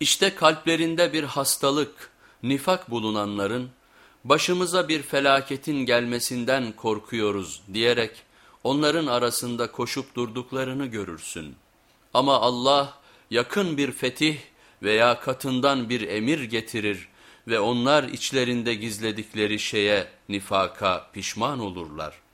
İşte kalplerinde bir hastalık, nifak bulunanların, başımıza bir felaketin gelmesinden korkuyoruz diyerek onların arasında koşup durduklarını görürsün. Ama Allah yakın bir fetih veya katından bir emir getirir ve onlar içlerinde gizledikleri şeye nifaka pişman olurlar.''